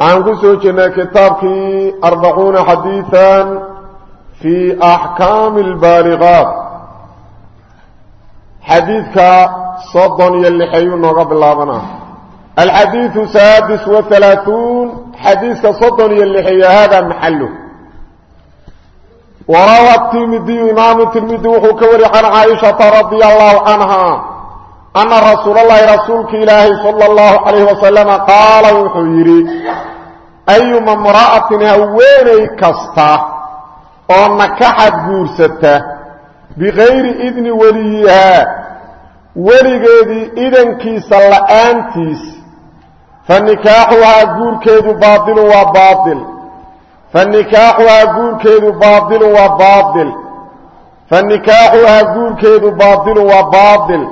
waxaan ku soo jirnay kitaabkii arbacuuna xadiian fii axkaami albaaliqaat xadiidka soddon iyo lixayuu nooga bilaabana alxadiiu saadis wa alaauun xadiidka soddon iyo lixeeya hada maxalu warawa tirmidiyu imaamu tirmidi wuxuu ka wari can caaishata radia allahu canha ana rasuulallaahi rasuulka ilaahi sala allahu calayhi wasalama qaala wuxuu yidhi ayuma mra'atin haweeney kasta oo nakaxad guursata bikayri idni weliyihaa weligeedii idankiisa la'aantiis fa nikaaxuhaa guurkeedu baadilun waa baail fa nikaaxuhaa guurkeedu baadilun waa baail fa nikaaxuhaa guurkeedu baadilun waa baail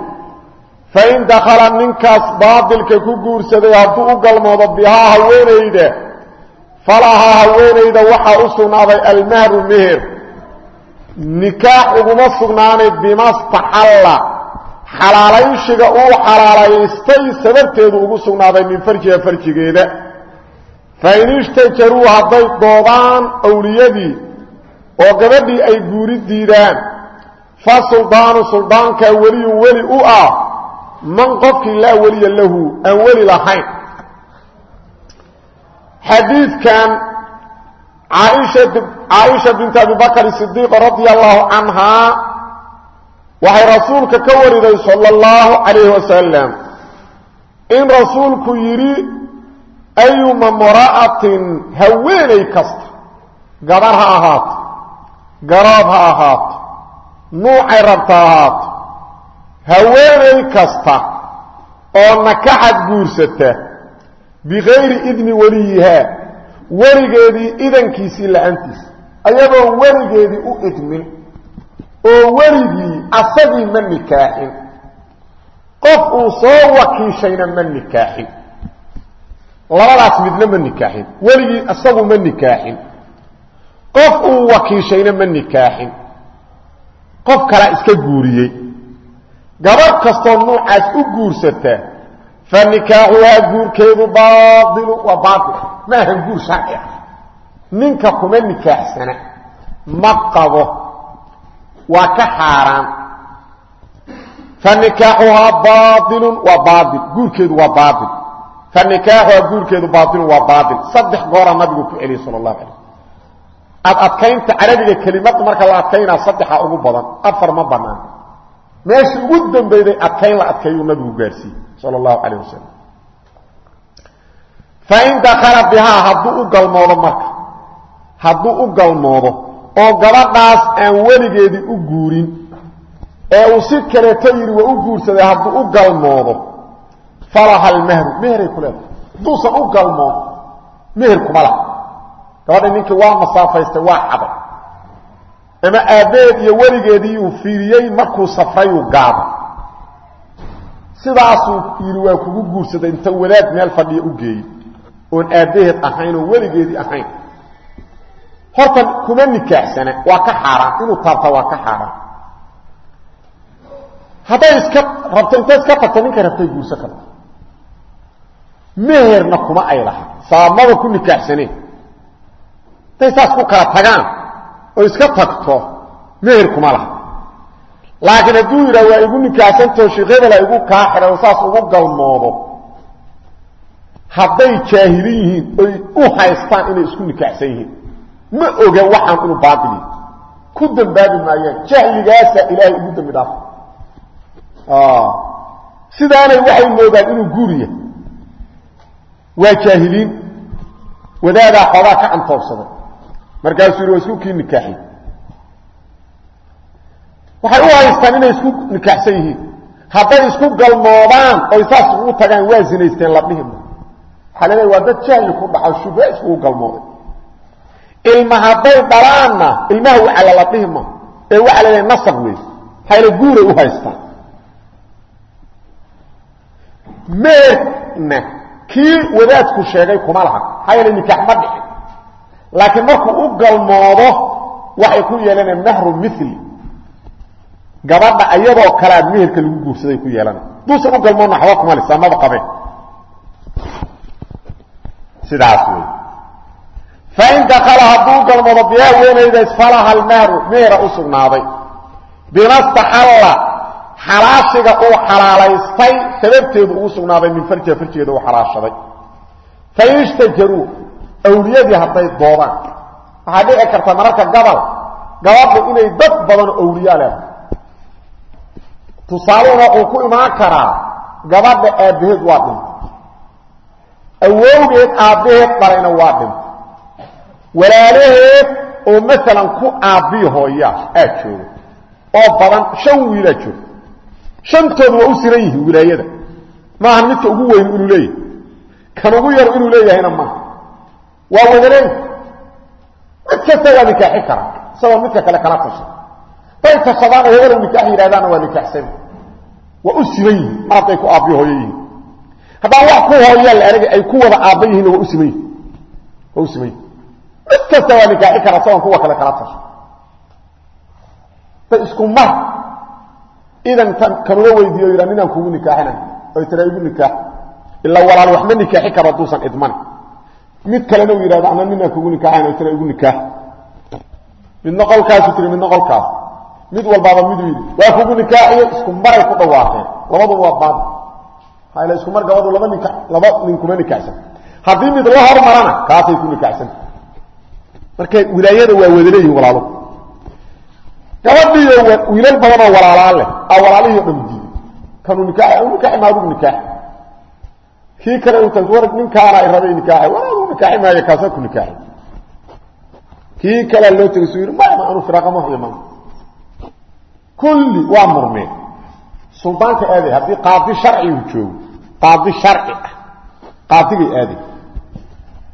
fain dakhala ninkaas baatilka ku guursaday hadduu u galmoodo bihaa haweenayda falahaa haweenayda waxaa u sugnaaday almahru meher nikaax uguma sugnaanay bimastaxalla xalaalayshiga uu xalaalaystay sababteedu ugu sugnaaday min farjiha farjigeeda fain ishtajaruu hadday doodaan awliyadii oo gabadhii ay guuri diidaan fa suldaanu suldaankaa weliyun weli u ah man qofkii laa weliya lahu aan weli lahayn. Xadiidkan caaisha bint abi bakr sidiiq radia allahu canhaa waxay rasuulka ka wariday sala اllahu calayh wasalam in rasuulku yidhi ayuma mra'atin haweeney kasta gabar ha ahaato garoob ha ahaato nuucay rabta ahaato haweeney kasta oo nakaxad guursata bikayri idni weliyihaa weligeedii idankiisii la'aantiisa ayadoon weligeedii u idmin oo weligii asagii ma nikaaxin qof uu soo wakiishayna ma nikaaxin labadaas midna ma nikaaxin weligii asagu ma nikaaxin qof uu wakiishayna ma nikaaxin qof kalaa iska guuriyey gabar kastoo nuucaas u guursataa fa nikaaxuhaa guurkeedu baailu waa baail ma ahan guur sharci ah. Ninka kuma nikaaxsana. Ma qabo. Waa ka xaaraan. Fa nikaaxuhaa baailun waa baail guurkeedu waa baail fa nikaaxuhaa guurkeedu baailun waa baail saddex goora nabigu ku celiyey sal اlahu alay ad adkaynta carabiga kelimada marka la adkaynaa saddexa ugu badan. Afar ma banaan meeshii ugu dambeyday adkayn la adkeeyuu nabigu gaarsiiyey sal اlahu alayh wasalam fain dakala bihaa hadduu u galmoodo marka hadduu u galmoodo oo gabadhaas aan weligeedii u guurin ee uu si kaleeto yidhi waa u guursaday hadduu u galmoodo falaha almahru. Meheray ku leedahay. Hadduusan u galmoodo meher kuma laha. Gabadha ninkii waa masaafaystay waa caday ama aabbaheed iyo weligeedii uu fiiriyey markuu safrayuu gaado sidaasuu yidhi waa kugu guursaday inta wadaad meel fadhiya u geeyey oon aabbaheed ahayn oo weligeedii ahayn. Horta kuma nikaaxsana waa ka xaaraan inuu taabta waa ka xaaraan. Hadday iska rabto intay iska tagto ninkay rabtay guursan karta meherna kuma ay laha saamaba ku nikaaxsaneen. Hadday saas ku kala tagaan oo iska tagto meher kuma laha. Laakiin hadduu yidhah waa igu nikaaxsantao sheekh igu kaa xidhay oo saas ugu galmoodo. Hadday jaahilin yihiin oy u haystaan inay isku nikaaxsan yihiin. Ma oga waxaan inuu baaili ku dambaabi maayaan. Jahligaasa ilaahay ugu dambi dhaaf. Sidaanay waxay moodaan inuu guuriya waa jaahiliin. Wadaadaa xoogaa ka cantoobsaday markaasuu yidhi waa isku kii nikaaxi. Waxay u haystaan inay isku nikaaxsan yihiin. Hadday isku galmoodaan oy saas ugu tagaan waa zinaysteen la dhihima waxaa laleeya waa dad jahli ku dhaco shubha iskugu galmooday ilma hadday dhalaanna ilmaha wacala la dhihi ma ee waxaa leeya nasab wey maxayla guuray u haystaan. Meerna kii wadaadku sheegay kuma laha. Maxaa yeele nikaax ma dhicin laakiin markuu u galmoodo waxay ku yeelaneen mahru mili gabadha ayadoo kalea meherka lagu guursaday ku yeelana duusan u galmoodna waxba kuma lisaa maba qabeen. Sidaas wey dakala hadduu galmado bihaa weynaydays falaha almahru meera u sugnaaday. Bimastaxalla xalaashiga uu xalaalaystay sababteedu ugu sugnaaday min farjiha farjigeeda uu xalaashaday. Fain ishtajaruu awliyadii hadday doodaan. Waxaa dhici karta mararka gabal gabadhu inay dad badan awliya leedahay tusaaluhuna uu ku imaan karaa gabadha aabbaheed waa dhintay. Awowgeed aabbaheed dhalayna waa dhintay. Walaalaheed oo maalan ku aabbii hooya aad jooga oo badan shan wiilaa jooga shantoodu waa u siran yihiin wilaayada. Maahan midka ugu weyn inuu leeyahay. Kan ugu yar inuu leeyahayna maaha waa wadaleey mid kasta waa nikaaxi kara isagoo midka kale kala tasha day tashadaan oo hebelu nikaax yidhahdaanna waa nikaaxsan. Waa u siman yihiin mar hadday ku aabbiyo hooyo yihiin. Haddaan wax ku hooyaa la ay ku wada aabba yihiinna waa u siman yihiin waa u siman yihiin mid kasta waa nikaaxi kara isagoon kuwa kale kala tasha da isku mar idan tan kanula weydiiyo yidha ninaan kugu nikaaxina oy tira igu nikaax ilaa walaal waxma nikaaxi karo hadduusan idmani mid kalena uu yidhahdo ana ninaan kugu nikaaxayn tira igu nikaax midna qolkaasu tiri midna qolkaas. Mid walbaaba miduu yidhi waa kugu nikaaxiyo isku maray ku dhawaaqeen. Labaduba waa baadi hayla isku mar gabadhu laba nika laba nin kuma nikaaxsan haddii mid la hormarana kaasay ku nikaaxsan marka wilaayada waa wadaleeyihin walaalo. Gabadhiiyo wiilal badan oo walaalaa leh a walaalihii o kanuu nikaax u nikaaxi maadugu nikaax kii kale u war ninkaana ay rabay aduu nikaaxi maayo kaasa ku nikaaxay kii kalea loo tegay suu yidhi maya ma anu firaaqa ma maa kulli waa murmeen suldaanka aaday haddii qaadi sharci uu joogo qaadi sharci ah qaadigay aaday.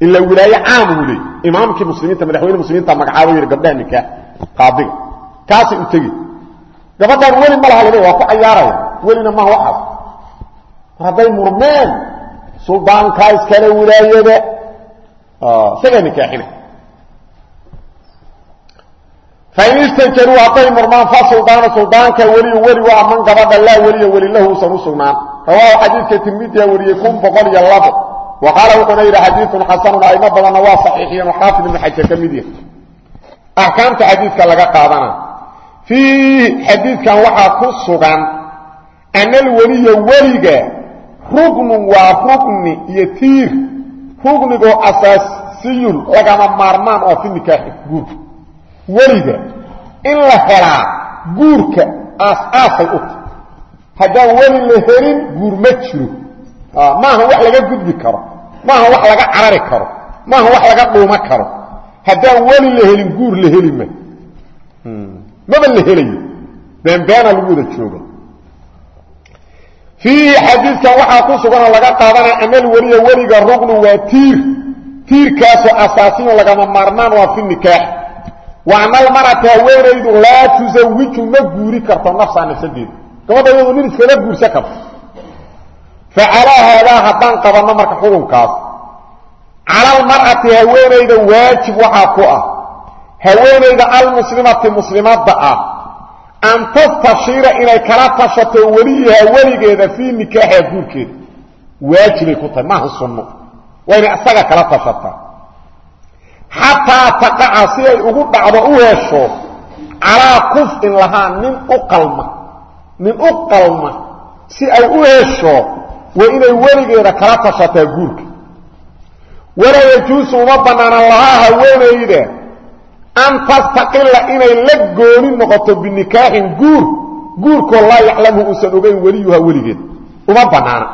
Ilaa wilaaye caam uu leey imaamkii muslimiinta madaxweyne muslimiinta magacaabo yidhi gabdhaha nikaax qaadiga kaasay u tegi gabadhaan weli ma laha waa ku cayaaraya. Welina maha waxaas mar hadday murmeen suldaankaa iskale wilaayada isagaa nikaaxina fain istajaruu hadday murmaan fa suldaana suldaanka weliyu weli waa man gabadha laa weliya weli lahu usan u sugnaan rawaahu xadiidka tirmidiya wariyey kun boqol iyo labo wa qaala yidhi xadiidun xasanun aimo badanna waa saxiixiyeen xaafid ibnu xajar ka mid yahay axkaamta xadiidka laga qaadana fiihi xadiidkan waxaa ku sugan ana alweliya weliga ruknun waa rukni iyo tiir ruknigoo asaasiyun lagama maarmaan oo fi nikaaxi guurka. Weliga in la helaa guurka aas-aasay u tahy haddaan weli la helin guur ma jiro. Maaha wax laga gudbi karo. Maaha wax laga carari karo. Maaha wax laga dhuuma karo. Haddaan weli la helin guur la heli ma. Maba la helayo. Beenbeena lagu wada jooga fiihi xadiidkan waxaa ku suganoo laga qaadanaya amal weliya weliga rugnu waa tiir. Tiirkaasoo asaasiyon lagama maarmaan waa fi nikaax. Wa ana almarata haweenaydu laa tusawiju ma guuri karto nafsaa nafsadeeda gabadha iyadu nin iskala guursan karto fa calaa haadaa haddaan qabanno marka xukunkaas cala almar'ati haweenayda waajib waxaa ku ah. Haweenayda almuslimati muslimadda ah an tastashiira inay kala tashato weliyaha weligeeda fii nikaaxiha guurkeeda waajibay ku tahay maaha sunno. Waa inay isaga kala tashataa xataa taqaca si ay ugu dhacdo u hesho calaa kufin lahaa nin u qalma. Nin u qalma si ay u hesho waa inay weligeeda kala tashataa guurka. Walaa yajuusu uma bannaana lahaa haweenayda an tastaqila inay la gooni noqoto binikaaxin guur guurkoo laa yaclamu uusan ogeyn weliyuha weligeed. Uma bannaana.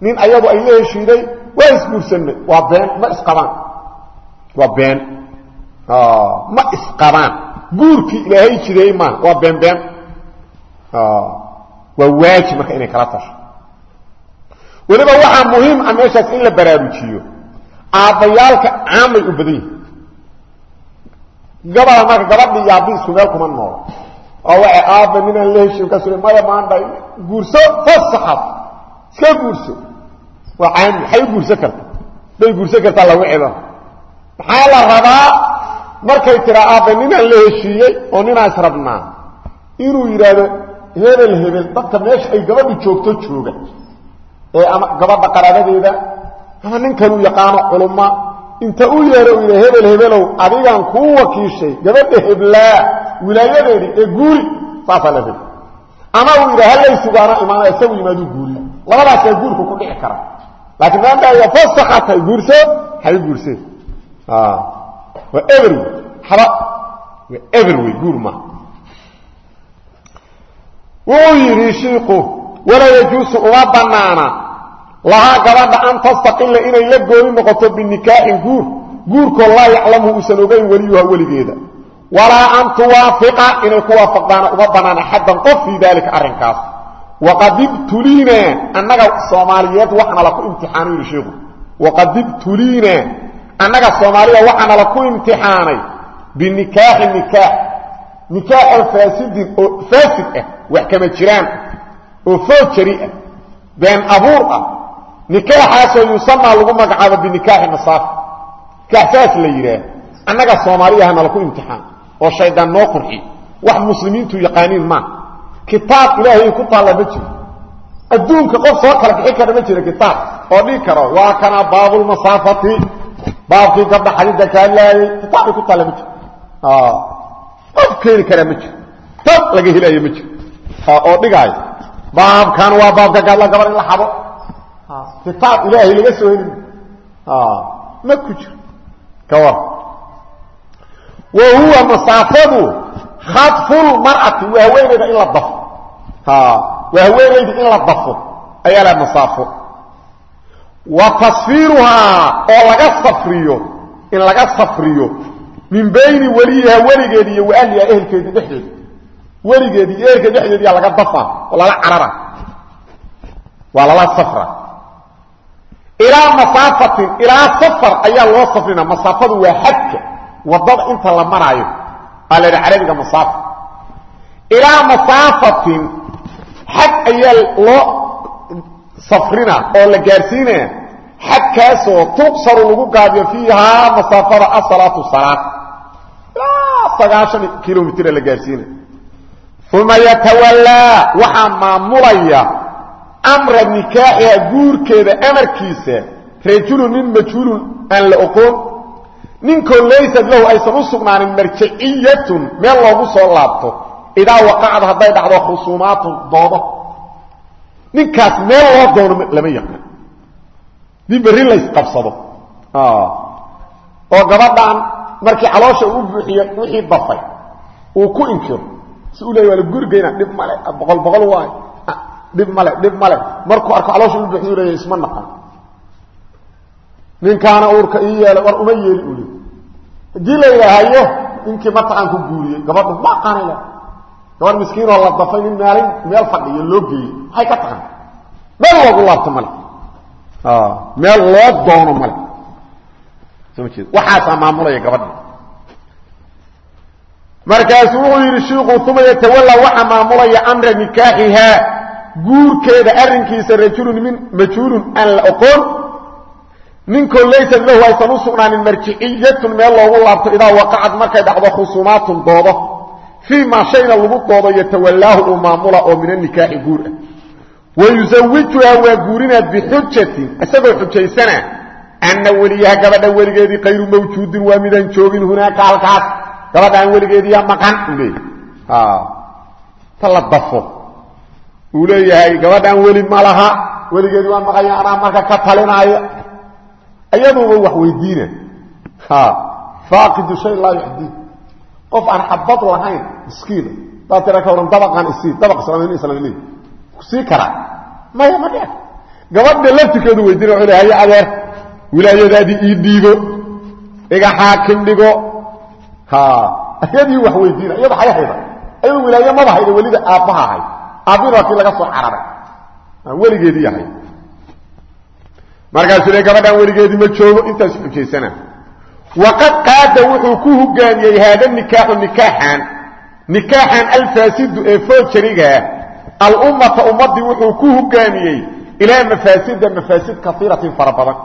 Nin ayadu ay la heshiiday waa isguursanay waa been ma isqabaan waa been. Ma isqabaan guurkii ilaahay jireeyey maa waa been been. Waa waajib marka inay kala tasho weliba waxaa muhiim ah meeshaas in la baraarujiyo. Aabbayaalka caamay u badan yihiin gabada marka gabadhii iyo aabbi isku meel kuma noolo oo waxay aabba ninaan la heshin kaas maya maandha guurso fasaxad iska guurso. Waa caami maxay guursan karta. Bay guursan kartaa lagu cidan maxaa la rabaa? Markay tiraa aabba ninaan la heshiiyey oo ninaa israbnaa inuu yidhaahdo hebel hebel dadka meesha ay gabadhu joogto jooga. Ee ama gabadha qaraabadeeda ama ninkanuu yaqaano culumma inta u yeero u yidhi hebel hebelow adigaan kuu wakiishay gabadha heblaa wilaayadeedii ee guuri. Saasaa la raba ama uu yidhi hallay sugaana imaana isagu yimaaduu guuriyo labadaasaa guurku ku dhici kara. Laakiin maanta fasakatay guurso hay guursee waa eber wey haba waa eber wey guur maaha wuxuu yidhi shiiku walaa yajuusu uma banaana lahaa gabadha an tastaqila inay la gooni noqoto binikaaxin guur. Guurkoo laa yaclamu uusan ogayn weliyuha weligeeda. Walaa an tuwaafiqa inay ku waafaqdaana uma bannaan axaddan qof fii daalika arrinkaas. Waqad ibtuliina annaga soomaaliyeed waxaana laku imtixaanu yidhi sheikhu. Waqad ibtuliina annaga soomaaliya waxaana laku imtixaanay. Binikaaxi nikaax. Nikaaxoo faasidin oo faasid ah wax kama jiraan oo foojari ah been abuur ah nikaaxaasoo yusamaa lagu magacaabo binikaaxi masaafi nikaax saas la yidhaah. Annaga soomaaliyahana laku imtixaan oo shaydaan noo qurxi. Wax muslimiintu yaqaaniin maa kitaab ilaahay ku taalla ma jiro. Adduunka qof soo kala bixin kara ma jiro kitaab. Oo dhihi karo waa kana baabulmasaafati baabkii gabdha xadida kaa laayay kitaabbay ku taalla ma jiro. Qof keeni karaa ma jiro. Dad laga helaayo ma jiro. Oo dhigaayo baabkan waa baabka gadla gabar in la xabo kitaab ilaahay laga soo heli. Ma ku jiro. Ka war. Wa masaafadu khadfulmar'ati waa in la dafo. Waa haweenayda in la dafo ayaa la masaafo. Wa tasfiiruhaa oo laga safriyo in laga safriyo min bayni weliyiha weligeedi iyo wa ahliha ehelkeedi dhexdeeda weligeedi iyo ehelkeedi dhexdeediyaa laga dafa oo lala carara. Waa lala safra ilaa masaafatin ilaa safar ayaa loo safrina. Masaafadu waa xadka waddada inta la maraayo. Aa carabiga masaafa ilaa masaafatin xad ayaa loo safrina oo la gaarsiinaya. Xadkaasoo tuqsaru lagu gaabiyo fiihaa masaafada asalaatu salaad sagaashan kilomitr la gaarsiinaya. Uma yatawallaa waxaa maamulaya amra nikaaxiha guurkeeda amarkiisa rajulu nin majhuulun aan la oqoon ninkoo laysad lahu aysan u sugnaanin marjiciyatun meel loogu soo laabto. Idaa waqacad hadday dhacdo khusuumaatun doodo. Ninkaas meel loo doono lama yaqaan. Dii berri laysqabsado oo gabadhan markii caloosha uu buuxiyo wixii dafay uu ku inkiro si u leey waa la gurigeyna dhib male boqol boqol waay dhib male dhib male markuu arko caloosha u buuxiyu leeya isma naqan ninkaana uurka ii yeelay war uma yeeli uli haddii la yidhaahayo ninkii mataqaan ku guuriyey gabadhu ma aqaanay le gabar miskiinoo la dafay nin maalin meel fadhiyo loo geeyey. Maxay ka taqan meel loogu laabto male meel loo doono male waxaasaa maamulaya gabadha. Markaasuu wuxuu yidhi shiiku uma yatawallaa waxaa maamulaya amra nikaaxihaa guurkeeda arrinkiisa rajulun min majhuulun aan la oqoon ninkoo laysad lahu aysan u sugnaanin marjiciyatun meel loogu laabto idaa waqacad markay dhacdo khusuumaatun doodo. Fii shayna lagu doodo yatawallaahu uu maamula oo min anikaaxi guur ah. Wayusawijuhaa waa guurinaa bixujatin isagoo xujaysana anna weliyaha gabadha weligeedii kayru mawjuudin waa midaan joogin hunaaka halkaas. Gabadhaan weligeediyaa maqan ta la dafo uu leeyahay gabadhaan weli ma laha. Weligeedii waa maqanya anaa marka ka talinaayo. Iyaduuba wax weydiina. Faaqidu shay laa yuxdii qof aan xabad lahayn miskiina daad tira ka waran dabaqaan isii dabaq islaamni islaamni sii karaa maya ma dhec gabadha laftirkeedu weydiina wuxuu le adeer wilaayadaadii ii dhiibo. Iga xaakim dhigo. Iyadii wax weydiina iyada xaya hayda ayadu wilaaye maba hayda aabbaha ahay waa kii laga soo cararay weligeedii yahay. Markaasuu weligeedii ma joogo? Intaas xujaysana. Waqad qaada wuxuu ku hogaamiyey haada nikaaxu nikaaxan. Nikaaxan alfaasidu ee foojarigaa alummata ummaddii wuxuu ku hogaamiyey ilaa mafaasida mafaasid kaiiratin fara badan.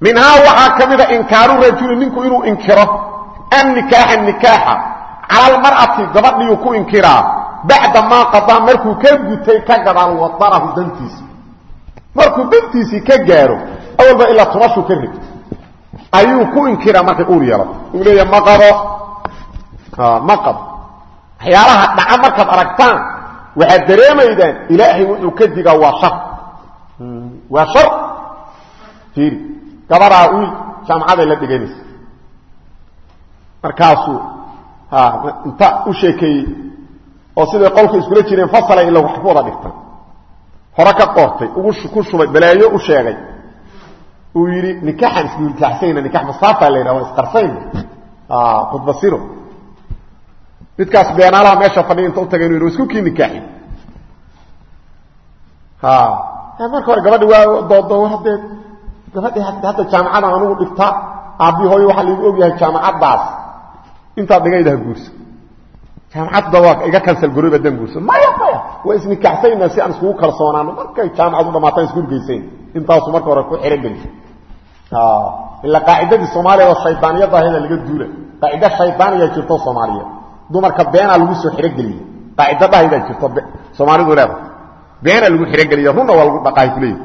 Minhaa waxaa ka mida inkaaru rajuli ninku inuu inkiro. Annikaaxa nikaaxa. Cala almar'ati gabadhiyu ku inkiraa bacda maa qadaa markuu ka gutay ka gadaal wadarahu dantiisa markuu dantiisii ka gaaro awalba ilaa tunashuu ka rig ayuu ku inkira markay uur yeelato uu leeya ma qabo. Ma qabo. Waxyaalaha dhaca markaad aragtaan waxaad dareemaydaan ilaahay wuxuu ka digaa waa shar. Waa shar? Fiiri gabadaa wiil jaamacaday la dhiganaysa. Markaasuu sheekeeyey oo siday qolka iskula jireen fasalay ila wax ku wada dhigtan hore ka qortay ugu ku shubay balaayo u sheegay. Uu yidhi nikaxaan isguulkaaxsayna nikax masaafa la yidhaha waa isqarsayna. Khudbasiro midkaas beenaalaha meesha fadhiya inta u tagay yidhi isku kii nikaaxi marka hore gabadhi waa doodo haddee gabadhi hadda jaamacadan anugu dhigta aabbi hooyo waxaa laigu ogyahay jaamacaddaas. Intaad dhigaydaha guursa jaamacadda waa iga kansal gorob haddaan guursa maya maya. Waa isnikaxsayna si aan iskugu kalsoonaano. Markay jaamacadu dhamaataan isgurgeysayn intaasu marka hore ku xerogeli ila qaacidadii soomaaliya oo shaydaaniyada ahayda laga duula. Qaacida shaydaaniya jirto soomaaliya. Dumarka beenaa lagu soo xerogeliye qaacida dhahaydaa jirto soomaalidu leedahay. Beenaa lagu xerogeliya runna waa lagu dhaqaay kuleeyahy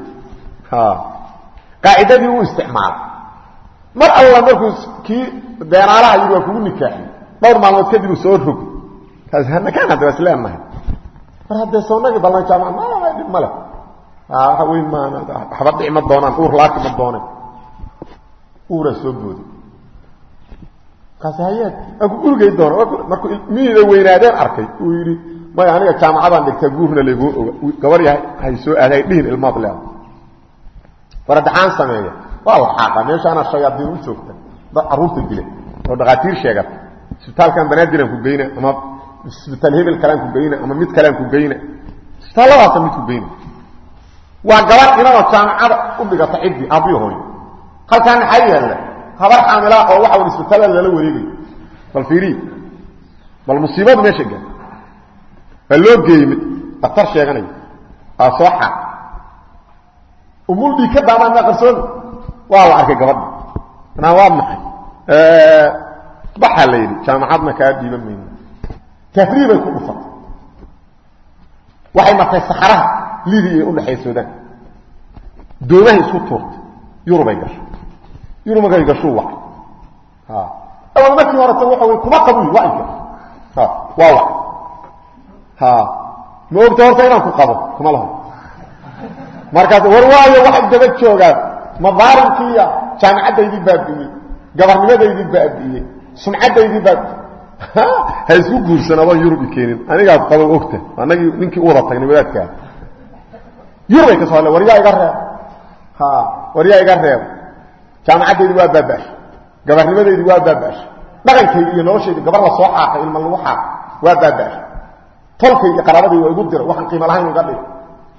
qaacidadii uu isticmaala mar alla markuu kii beenaalaha yidhi waa kugu nikaaxi. Dhowr maalmood kadib uu soo rog nakaan hadda waa isleenahay mar haddee soonagii ballan jaamacad ma dhib male waxa weyn maan waxba dhici ma doonaan uur laaki ma dooneen uuraa soo booday kaas hayaad urgay doona markuu ilmihiida weynaadeen arkay uu yidhi maya aniga jaamacadaan dhigtaa guurna layguu oga gabar yahay hay soo aaday dhihin ilmaad leeda faradaxaan sameeya waa la xaaqa meeshaana shayaadiin u joogta dad carruurta dila oo dhakhaatiir sheegata. Isbitaalkan banaadiraan ku geyna ama isbitaal hebel kalaan ku geyna ama mid kalaan ku geyna isbitaalladaasa mid ku geyna waa gabar inadoo jaamacada u dhigata ciddii aabbiyo hooyo. Halkaan maxaa yaalla habar xaamilaa oo waxa isbitaallada lala wareegayo. Bal fiiriyi bal musiibadu meesha gaa waa loo geeyey mid daktar sheeganaya aa soo xaaq umuldii ka daamaan maa qarsoomi waa la arkay gabadha. Anaa waa maxay? Baxaa la yidhi jaamacadna kaa dhiiban mayno tafrii bay ku dhufatay waxay martay saxaraha libiya ee udhexeeya suudaan doomahay isku tuurtay yurubay gashay yurub markay gashuu wacay awal markii horeta waxa wey kuma qabuy waa inka waa wac ma ogta horta inaan ku qabo kuma laho markaas war waayo waxay daba joogaan madaarimkiiya jaamicaddaydii baabi'iyey gabarnimadaydii baabi'iyey sumcaddaydii baabi'iyey ha isku guursan adoon yurub i keenin. Anigaad qabo ogta. Anagii ninkii u wada tagnay wadaadkaa yurubay ka soo hadle war yaa iga reeb. War yaa iga reeb. Jaamicaddaydii waa baaba'shay gabarnimadeydii waa baaba'shay dhaqankaydi iyo noloshaydi gabar la soo xaaqay ilma lagu xaaqay waa baaba'shay tolkay iyo qaraabadaydi waa igu diray waxaan qiimo lahayn uga dhig.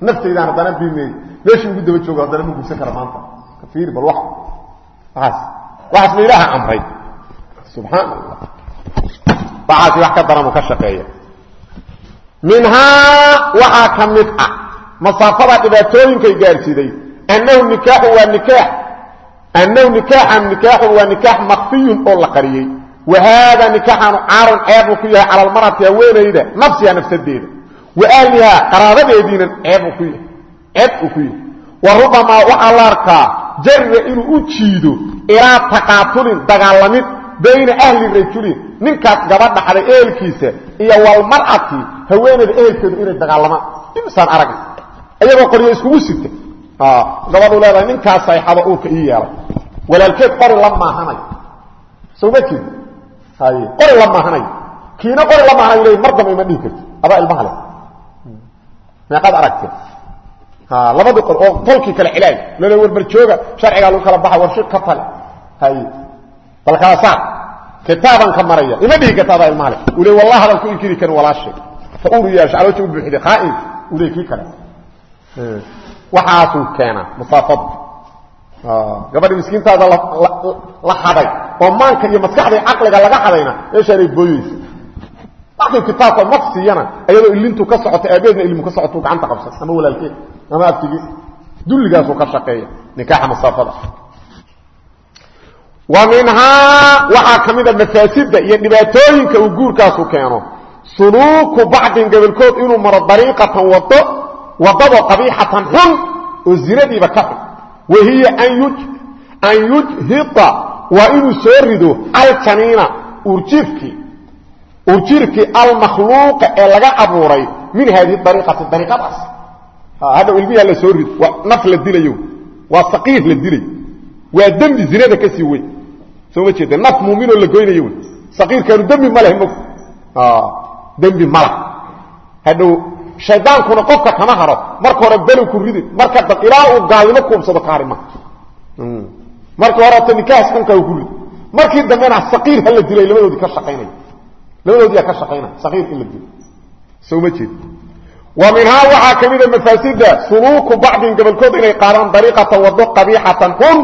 Naftaydaan haddana biimeey meeshii ugu daba jooga haddana ma guursan kara maanta. Kafiiri bal wax. Waxaas. Waxaas ma ilaaha amray subxaan allah waxaasi wax ka daran uu ka shaqeeya minhaa waxaa ka mid ah masaafada dhibaatooyinkay gaarsiiday. Annahu nikaaxu waa nikaax. Annahu nikaaxan nikaaxun waa nikaax makfiyun oo la qariyey. Wa haada nikaaxanu caarun ceebuu ku yahay cala almarati haweenayda nafsiha nafsadeeda. Wa ahlihaa qaraabadeediina ceeb uu ku yahay. Ceeb uu ku yahay. Wa rubamaa waxaa la arkaa jarra inuu u jiido ilaa taqaatulin dagaalamid bayna ahli rajulin ninkaas gabadha xaday ehelkiisa iyo walmar'ati haweenayda ehelkeedu inay dagaalamaan imsaan aragna iyagoo qoryo iskugu sita gabadhu leedahay ninkaas sayxado uurka ii yeelay. Walaalkeed qori la maahanayo soo ma jeed hay qori la maahanayo kiina qori la maahanayo leey mar dambe ima dhihi karti adaa ilmaha leh. Meeqaad aragtee labadii qor oo tolkii kale xilaay lole warbar jooga sharcigaa lagu kala baxa warshi ka tale. Hay bal kala saar kitaaban ka maraya. Ima dhihi leh. Uu leey wallahi hadaan ku inkiri karin walaashay. Fa uur yeesha calooja u buuxday qaa'in uu leey kii kale. Waxaasuu keenaa masaafadu gabadhi miskiintaada la xaday oo maanka iyo maskaxda caqliga laga xadayna meeshaanay booyeysa markay kitaabka mag siiyana iyadoo ilintu ka socoto aabeedna ilmu ka socotu gacanta qabsan ama walaalkeed ama abtigiis dulligaasuu ka shaqeeya nikaaxa masaafada wa minhaa waxaa ka mid a mafaasida iyo dhibaatooyinka uu guurkaasu keeno. Suluuku bacdin gobolkood inuu maro dariiqatan wado wadado qabiixatan xun oo zinadiiba ka xun. Wahiya an yujhida waa inuu soo rido aljaniina urjiifkii urjiifkii almakhluuqa ee laga abuuray min haadihi ariiqati ariiqadaas hadhow ilmiha la soo rido soo ma jeeda naf muuminoo la goynayo wey. Saqiirkaanu dembi ma leh mog dembi ma leh. Hadhow shaydaankuna qofka kama haro. Marka hore below ku ridi marka dab ilaa uu gaalnimo kuubsado ka hari ma marka horeeto nikaas xunka ku rid markii dambena saqiir ha la dilay labadoodii ka shaqaynaya labadoodii ka shaqaynaya saqiir in la dilo soo ma jeed wa minhaa waxaa ka mida mafaasida suluuku bacdin gobolkood inay qaadaan dariiqatan wado qabiixatan xun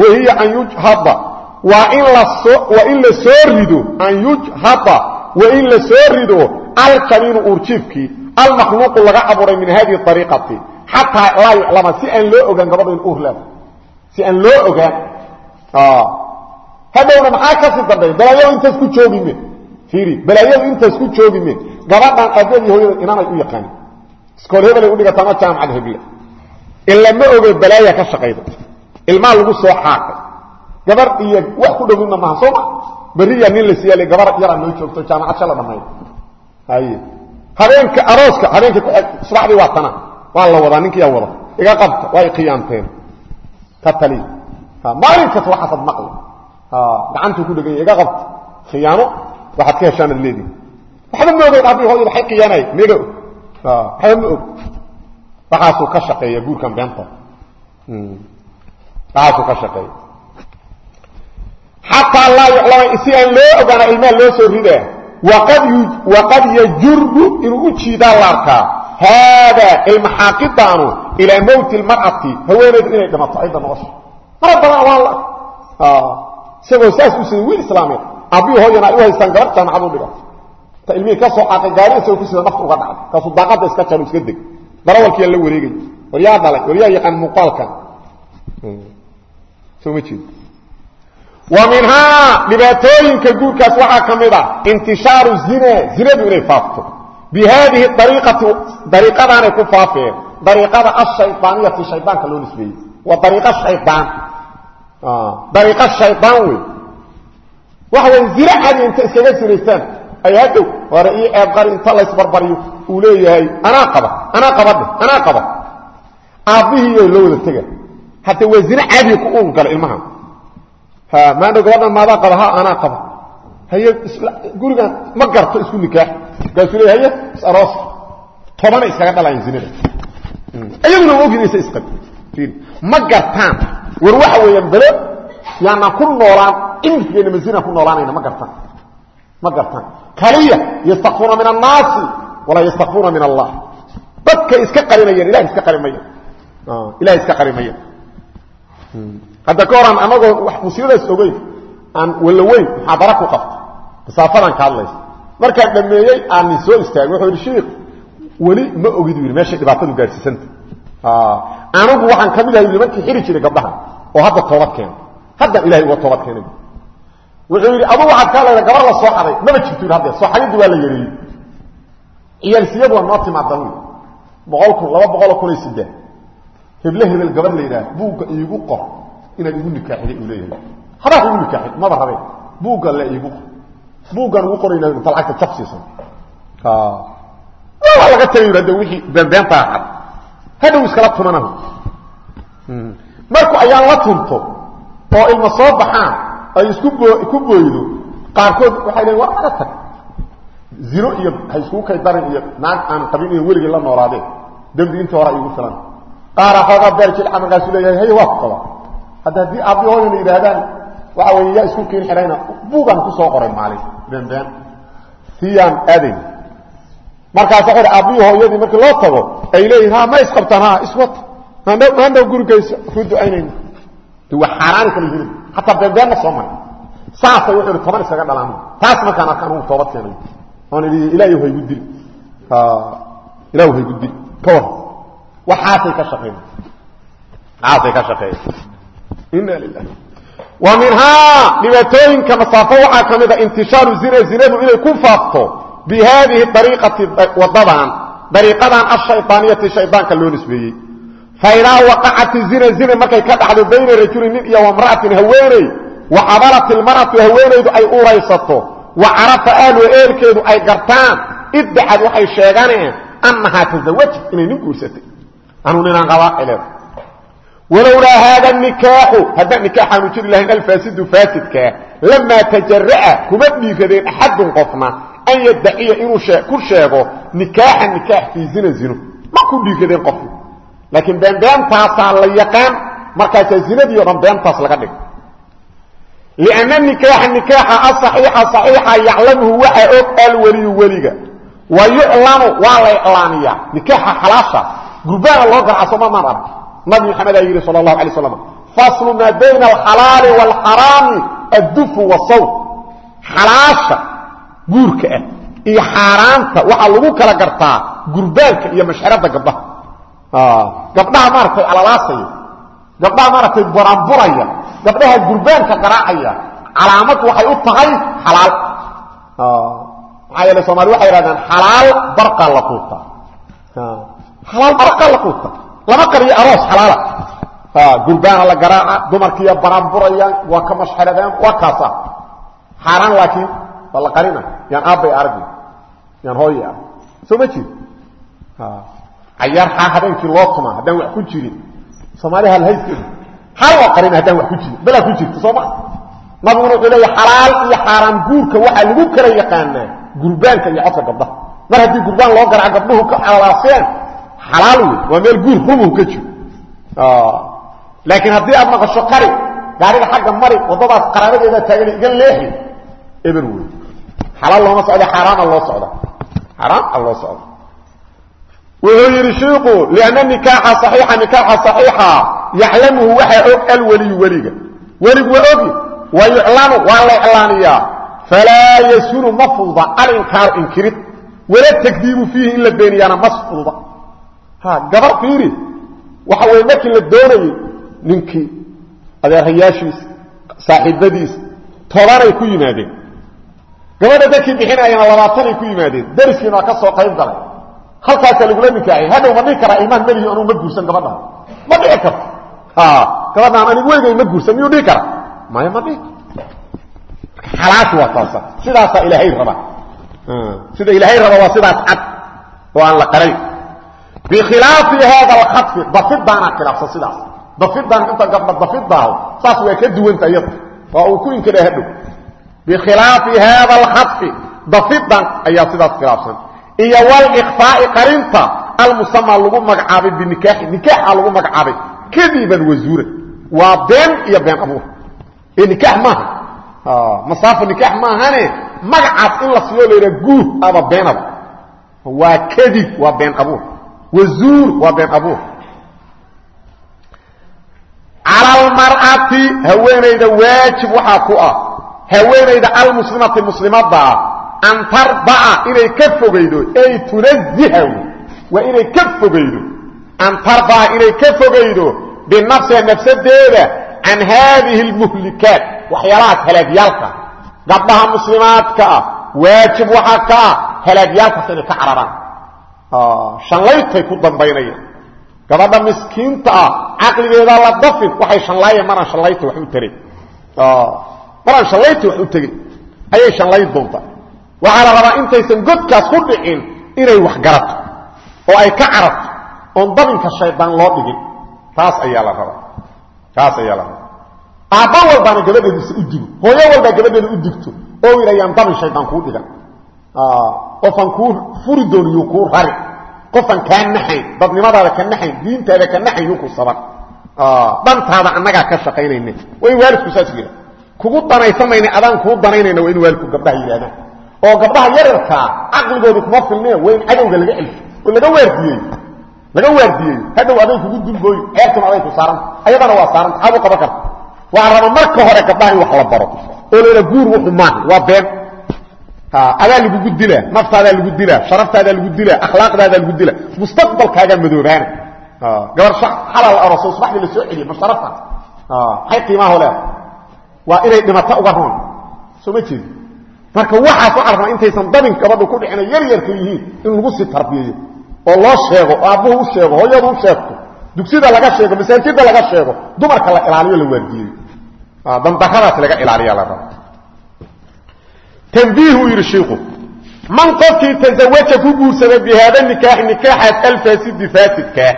wa hiya an waa in la soo rido an yujhada waa in la soo rido alkaniinu uurjiifkii almakhluuqu laga abuuray min hadihi ariiqati xataa laa yuclama si aan loo ogaan gabadha in uur leeda si aan loo ogaan hadhowna maxaa ka sii dambeeya? Balaayadu intaas ku joogime fiiri balaayadu intaas ku joogime gabadhan aabadii hooyada inanay u yaqaanin iskool hebelay udhigataa ma jaamacad heble ila ma oge balaaya ka shaqayda ilmaa lagu soo xaaqay gabar iyo wax ku dhowina maaha soo ma? Beriya nin la siyaal gabar yaraa noo joogto jaamacad shala dhammayd haye. Habeenka arooska habeenka subaxdii waa tana. Waa la wadaa ninkiyaa wada. Iga qabta waa y khiyaanteen ka taliya maalin kasta waxaasaad maqli. Gacantuu ku dheganya iga qabta khiyaano waxaad ka heshaan ad leedihi waxba ma ogeyn abi hooya waxay khiyaanay miga waxba ma og. Waxaasuu ka shaqeeya guurkan beenta. Waxaasuu ka shaqeeya xataa laa yuclama si aan loo ogaana ilmaha loo soo ridaa waqad yajuru inuu u jiidaa la arkaa haadaa ilmaxaaqidaanu ilaa mowti lmar'ati haweenaydu inay dhimato cidda nolosha mara badan waa la isagoo saas u sida wiil islaameed aabbihi hooyana ay u haystaan gabar jaamacad u dhigato ta ilmihii ka soo xaaqay gaari isagoo ku sida nafta uga dhacay. Kaasuu daaqadda iska jaro iska deg darawalkiyaa la wareegay. War yaa dhalay war yaa yaqaan muuqaalkan. Soo ma jeedo wa minhaa dhibaatooyinka guurkaas waxaa ka mid a intishaaru zina zinadu inay faafto. Bi haadihi ariiqati dariiqadaanay ku faafeen. Dariiqada ashaydaaniyati shaydaanka loo nisbeeyey. Waa dariiqo shaydaan. Dariiqo shaydaan wey waxa way zina cadi inta iskaga sinaystaan ay hadhow hore ii ceebqari inta laysbarbariyo uu leeyahay anaa qaba anaa qabadhe anaa qaba. Aabbihiiyo loo wada maandhow gabadhan maadaa qaba ha anaa qaba. Haye gurigan ma garto isku nikaax markaasuu leey haye is aroos. Tobana iskaga dhalayan zinada. Iyaguna ma ogin isa isqab ma gartaan. War waxa weeyaan belo yaanaan ku noolaan imikeena mazinaan ku noolaanayna ma gartaan. Ma gartaan. Kaliya yastakfuuna min annaasi walaa yastakfuuna min allah. Dadkay iska qarinayaan ilahay iska qarimaya ilahay iska qarimaya hadda ka horaan anagoo wax musiibadaas ogeyn aan walla weyn muxaadara ku qabto masaafadan ka hadlaysa. Markaan dhameeyey aanin soo istaagay wuxuu yidhi shiikh weli ma ogid u yidhi meeshay dhibaatadu gaadhsiisanta anigu waxaan ka mid ahay nimankii xiri jiray gabdhaha oo hadda toobad keena haddan ilahay uga toobad keenay. Wuxuu yidhi adu waxaad kaa leedahay gabar la soo xaday maba jirto yidhi hadde soo waa la yareeyey. Ciyaalsiyadu waa noo timaada boqol kun laba boqoloo kun iyo siddeed. Heble hebel gabar la yidhaah buugga iigu qor inaad igu nikaaxiday uu leeyahay. Hadaa igu nikaaxid maba rabe buugga le iigu qor. Buuggaan ugu qorayna inta lacagta jab siisan. Waa laga tagay hadde wixii beenbeentaa cad. Hadhow iskala tunanahu marku ayaan la tunto oo ilma soo baxaan ay isku boo ku booydo qaarkood waxay leeyiin waa naga tag. Zino iyo ha iskuu kay darin iyo naag aan qabin iyo weligii la noolaadeen. Dembi intii hore igu filan. Qaara xoogaa beer jilca markaasuu leeyahay haye waa ku qaba hadda haddii aabbi hooyana yidhaahdaan waxa weeye yaa isku kiin buugaan ku soo qoray maalin beenbeen siyaan aadayn markaas waxa idhi aabbihi hooyadii markii loo tago ay leeyihiin ha ma isqabtaan ha iswata maandhow gurigaysa ku ducaynayna de waa xaaraani kala yihiin xataa beenbeenna soo maray. Saasay wuxuu ihi toban iskaga dhalaan taas markaan arka anugu toobad keenay. Oon idhi ilaahay haygu dili ilaahu haygu dili ka war waxaasay ka shaqeyn waxaasay ka shaqeeya wa minhaa dhibaatooyinka masaafo waxaa ka mid a intishaaru zina zinadu inay ku faafto bi haadihi ariiqati wadadan dariiqadan ashaydaaniyati shaydaanka loo nisbeeyey. Fa idaa waqacat zina zina markay ka dhacdo bayna rajulin nin iyo wamra'atin haweeney wa xabalat ilmaratu haweenaydu ay uraysato wa carafa ahluha eelkeedu ay gartaan iddacad waxay sheeganeen annahaa tasawajat inay nin guursatay. Anuu ninaan qabaa ay leedahay walowlaa haada nikaaxu haddaan nikaaxaanu jiri lahayn alfaasidu faasidkaa lamaa tajara'a kuma dhiiradeen axadun qofna an yaddaciya inuu ku sheego nikaaxa nikaax fii zina zino ma ku dhiiradeen qofna. Laakiin beenbeentaasaa la yaqaan markaasaa zinadii o dhan beentaas laga dhig lianna nikaaxa nikaaxa asaxiixa saxiixa yaclamuhu waxaa og alweliyu weliga. Wa yuclamu waa la iclaamiyaa nikaaxa xalaasha gurbaana loo garcaso mamaan ark nabi maxamed aa yidhi sal اlahu alay slam faslu maa bayna alxalaali wاlxaraami addufu wasaw xalaasha guurka ah iyo xaaraanta waxaa lagu kala gartaa gurbaanka iyo mashxarada gabdhaha. Gabdhaha maaragtay alalaasaya gabdhaha maaragtay buraanburaya gabdhaha gurbaanka garaacaya calaamad waxay u tahay xalaal. Maxaa yeele soomali waxay yidhahdaan xalaal barqaa la quuta xalaal barqaa la quuta lama qariyo aroos xalaala. Gurbaana la garaaca dumarkiiya baraanburayaan waa ka mashxaradaan waa kaasa. Xaaraan laakiin waa la qarina yaan aabbay aragin yaan hooye arag soo ma jeed cayaar xaa habeenkii loo tumaa haddaan wax ku jirin. Soomaaliha alhayskeedu hal oo qarina haddaan wax ku jirin. Balaa ku jirta soo ma? Nabiguna wuxuu leeya xalaal iyo xaaraan guurka waxaa lagu kala yaqaanaa gurbaanka iyo codka gabdhaha. Mar haddii gurbaan loo garaaco gabdhuhu ka alaaseen xalaal wey waa meel guur rumuhu ka jiro. Laakiin haddii aad maqasho qari gaariga xagga mari waddadaas qaraabadeedaa taagana iga leexi eber wey xalaal looma socda xaaraana loo socda xaaraana loo socda wuxuu yidhi shiiku lianna nikaaxa saxiixa nikaaxa saxiixa yaclamuhu waxaa og alweliyu weliga. Weligu waa ogi wa yuclanu waa la iclaaniyaa falaa yasunu ma fududa alinkaaru inkirid. Wala takdiibu fiihi in la beeniyaana mas fududa ha gabar fiiri. Waxa weye markii la doonayey ninkii adeerayaashiisa saaxiibadiisa tobanay ku yimaadeen. Gabadha dadkii bixinayana labaatanay ku yimaadeen. Dariskiina waa ka soo qayb galay. Halkaasaa lagula nikaaxay hadhow ma dhihi karaa ilmaan melihi anuu ma guursan gabadhaan ma dhici karto gabadhaan anig weligay ma guursan miyuu dhihi kara maya ma dhihi xalaashu waa taasa sidaasaa ilaahay raba sida ilaahay raba waa sidaas cad oo aan la qaray bikhilaafi haada alkhafi dafidaanaa khilaafsan sidaas dafidaan inta gabdha dafidaaho saas waa ka duwanta iyada waa uu ku inkira hadhow bikhilaafi haada alkhafi dafidan ayaa sidaas khilaafsan iyo wlkfaa'i qarinta almusama lagu magacaabay binikaaxi nikaaxa lagu magacaabay kadiban wazuura waa been iyo been abuur ee nikaax maaha masaafo nikaax maahane magacaas in la siiyo laydhaha guur aba beenaba waa kadib waa been abuur wazuur waa been abuur. Cala almar'ati haweenayda waajib waxaa ku ah. Haweenayda almuslimati muslimadaa an tardaa inay ka fogaydo ay tunaziha waa inay ka fogaydo. An tardaa inay ka fogaydo binafsiha nafsadeeda can haadihi اlmuhlikaat waxyaalahaas halaagyaalka gabdhaha muslimaadka ah waajib waxaa ka ah halaagyaalkaas inay ka cararaan shanlaytay ku dambaynayaan gabadha miskiinta ah caqligeeda la dafin waxay shanlaayeen maraan shanlayta wax u tarin maraan shanlayta wax u tegin ayay shanlayn doontaa. Waxaa la rabaa intaysan godkaas ku dhicin inay wax garato oo ay ka cararto oon dabinka shaydaan loo dhigin. Taas ayaa la rabaa. Taas ayaa la rabaa. Aabba walbaana gabadheediisa u digo hooyo walbaa gabadheeda u digto oo yidhayaan dabin shaydaan kuu dhigan qofaan kuu furi dooniyo kuu rari qofaan kaa naxayn dadnimadaada ka naxayn diintaada ka naxayn yuu ku saban dhantaada annagaa ka shaqaynayna waa in waalidku saas yidha kugu danaysamayna adaan kuu danaynayna waa in waalidku gabdhaha yidhahdaan oo gabdhaha yararkaa caqligooda kuma filne waa cadowga laga celsho oo laga waardiyeeyo laga waardiyeeyo hadhow aday kugu dulbooyo ceertuna aday ku saaranta ayadana waa saaranta xaad u karta waxaa raba marka hore gabdhaha in wax la baro oo layha guur wuxu maaha waa been adaa lagugu dilaa naftaadaa lagu dilaa sharaftaada lagu dilaa akhlaaqdaada lagu dilaa mustaqbalkaagaa madoobaana gabar xalal aroso subaxdii la soo celiye ma sharafta maxay qiimaha leeda waa inay dhimato uga roon. Soo ma jeedi marka waxaas waxaa rabaa intaysan dabin gabadhu ku dhicina yar yarka yihiin in lagu sii tarbiyeeyo oo loo sheego oo aabbuhu u sheego hooyadu u sheegto dugsida laga sheego masaajida laga sheego dumarka la ilaaliyo la waardiyeeyo. Dandaradaas laga ilaaliya tanbiihuu yidhi shiiku man qofkii tazawaja ku guursaday bi haada nikaaxi nikaaxaas alfaasidi faasidkaa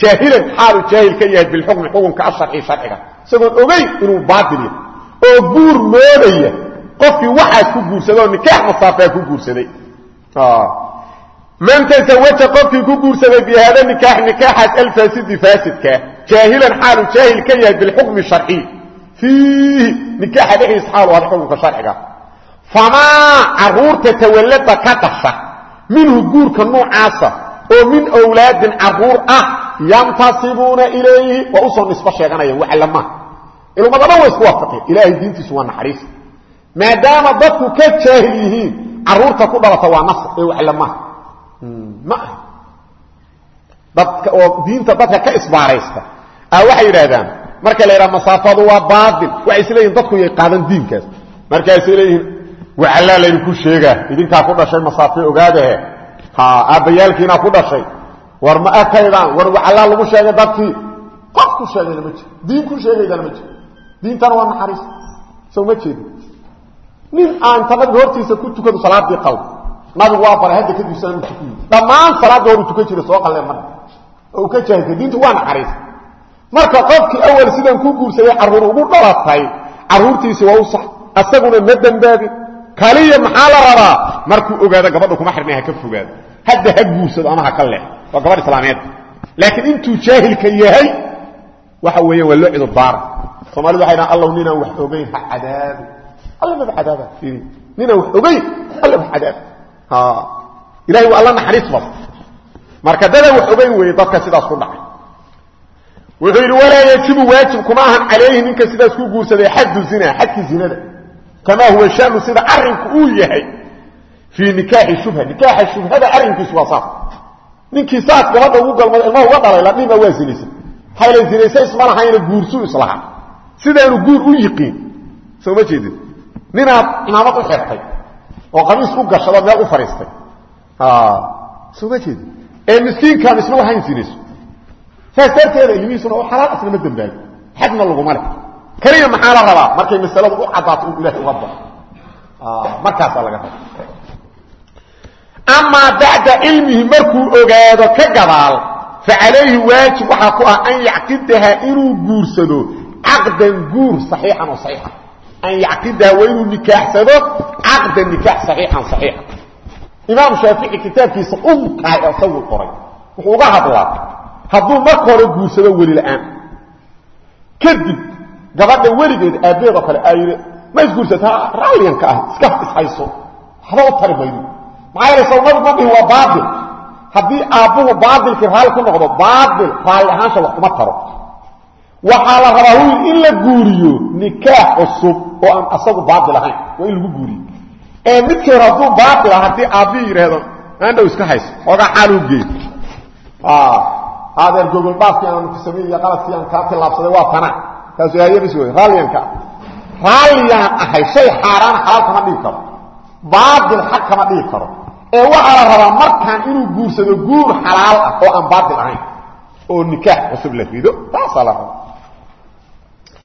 jaahilan xaalu jaahil ka yahay bilxukmi xukunka asharci sharciga isagoon ogeyn inuu baatil yahay oo guur moodaya qofkii waxaas ku guursaday oo nikaax masaafaa ku guursaday. Man tazawaja qofkii ku guursaday bi haada nikaax nikaaxaas alfaasidi faasidkaa jaahilan xaalu jaahil ka yahay bilxukmi sharci fiihi famaa carruurta tawallada ka dhasha minhu guurka noocaasa oo min wlaadin carruur ah yantasibuuna ilayhi waa u soo nisbo sheeganayaan waclama ilmada dhan way isku waafaqeen ilaahay diintiisu waa naxariis. Maadaama dadku ka jaahil yihiin carruurta ku dhalata waa nasr ee waclamaha ma aha. Dadka oo diinta dadka ka isbaaraysta a waxay yidhaahdaan marka la yidhaha masaafadu waa baatil waxay is leeyihiin dadku yay qaadan diinkaas. Markaasay leeyihiin wacallaa laydinku sheegaa. Idinkaa ku dhashay masaafe ogaadahe aabbayaalkiinaa ku dhashay. War ma akaydaan war wacallaa lagu sheegay dadkii qof ku sheegayna ma jiro diin ku sheegaydana ma jiro diintana waa naxariis. Sow ma jeedi nin aan ta nabiga hortiisa ku tukado salaadii qalb nabigu waa baray hadda kadib saan u tukiyi dhammaan salaadda horu tukan jira soo qalleen marka. Oo uu ka jaahiltay diintu waa naxariis. Marka qofkii awal sidan ku guursaday carruur ugu dhalatay carruurtiisi waa u sax. Asaguna ma dembaabin kaliya maxaa la rabaa? Markuu ogaado gabadha kuma xirnay ha ka fogaado. Hadda ha guursado ama ha ka leex waa gabadh islaameed laakiin intuu jaahilka yahay waxa weeyaan waa loo cido daara soomaalidu waxay dhahan allow ninaan wax ogeyn ha cadaabi alla maba cadaaba iri ninaan wax ogeyn alla wax cadaabi ha ilahay waa alla naxariis bas marka dadaan wax ogeyn weeye dadka sidaas ku dhacay. Wuxuu yidhi walaa yajibu waajib kuma ahan calayhi ninka sidaas ku guursaday xaddu zina xadkii zinada kamaa huwa shanu sida arrinku uu yahay fii nikaaxi shubha nikaaxa shubhada arrinkiisu waa saas ninkii saas gabadha ugu galmada ilmaha uga dhalay la dhima waa zinaysa hayla zinaysa isma lahayna guursuu islahaa sidaanu guur u yiqiin soo ma jeedin ninaad cimaamad u xirtay oo qamiis u gashado meel u fadhiistay soo ma jeedin ee miskiinkaan isma lahayn zinayso saas darteeda ilmihiisuna oo xalaal asna ma leh keliya maxaa la rabaa? Markay masaladu u caddaato uu ilahay uga baxo. Markaasaa laga raba amaa bacda cilmihi markuu ogaado ka gadaal fa calayhi waajib waxaa ku ah an yacqidaha inuu guursado caqdan guur saxiixan oo saxiixa. An yacqidaha waa inuu nikaaxsado caqdan nikaax saxiixan saxiixa. Imaam shaafici kitaabkiisa umkaay oo qoray. Wuxuu uga hadlaa hadduu marka hore guursado weli la'aan kadib gabadha weligeed aabbeedoo kale ay yidhi ma isguursataa? Raalliganka ah iska ishayso. Waxba u tari maydo maxaa yeele sawmadu ma dhihin waa baatil. Haddii aabbuhu baatilkii raalli ku noqdo baatil raalli ahaansha wax kuma taro. Waxaa la rabaa wiil in la guuriyo nikaax cusub oo aan asagu baatil ahayn waa in lagu guuriyo. Ee midkii hore hadduu baatil ah haddii aabbihii yidhaahdo maandhow iska hayso xoogaa xaaluu geey adeer gogoldhaafkii aan ku sameeyey qaladkii aan kaa tillaabsaday waa tana kaasu hayabis wey raalliyanka. Raalliyaan ahay shay xaaraana xalaal kama dhigi karo. Baatil xaq kama dhigi karo. Ee waxaa la rabaa markaan inuu guursado guur xalaal ah oo aan baatil ahayn oo nikaax cusub la rido taasaa la rabaa